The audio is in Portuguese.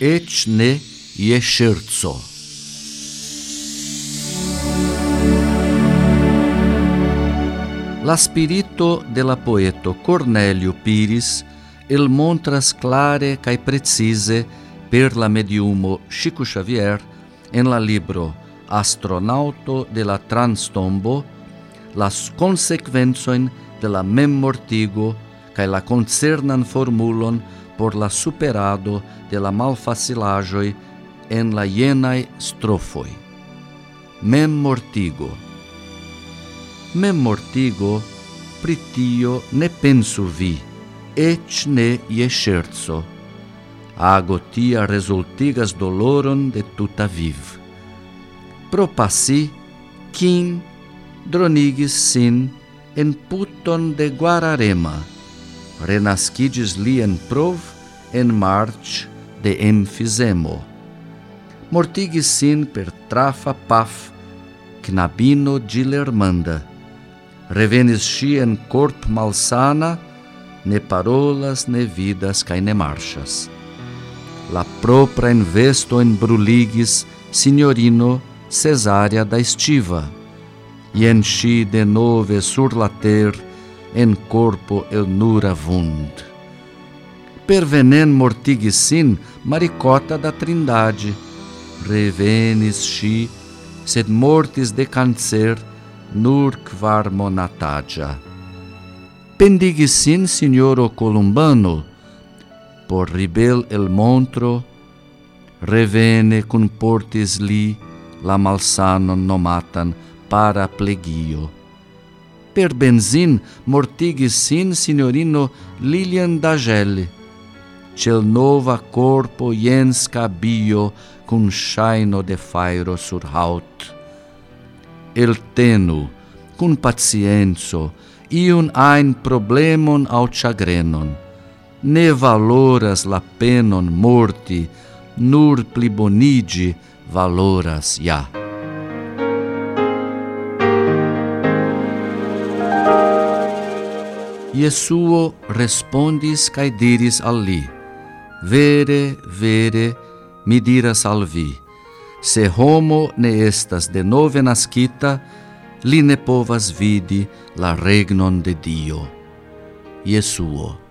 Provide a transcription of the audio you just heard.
ec ne je scherzo. La spirito de la poeto Cornelio Piris el montras clare cae precise per la mediumo Chico Xavier en la libro Astronauto de la Transtombo las consequenzoin de la memmortigo cae la concernan formulon por la superado de la malfacilajoi en la jenae strofoi. Memmortigo. Memmortigo pritio ne pensu vi, ec ne ie scherzo. Ago tia doloron de tuta viv. Pro passi, quin dronigis sin en puton de Guararema, renascidis li en prov en march de emfisemo. Mortigis sin per trafa paf, knabino de lermanda. Revenis si en corp malsana, ne parolas, ne vidas, cae ne marchas. La propra investo en bruligis, signorino Cesária da estiva, e enchi de nove sur la ter, en corpo el nura vund. Pervenen mortigis sin maricota da trindade, revenis si, sed mortis de cancer, nur quar monatagia. Sin signoro Columbano, por ribel el montro, revene cum portis li la malsanon nomatan para Per benzin mortigis sin signorino Lilian Dagelle, cel nova corpo jens cabio cum shaino de fairo sur haut. El tenu, cum pacienzo, iun ein problemon au chagrenon, ne valoras la penon morti, nur plibonigi valoras ja. Jesuo respondis cae diris al li, Vere, vere, mi diras al vi, se homo ne estas de nove nascita, li ne povas vidi la regnon de Dio. Jesuo.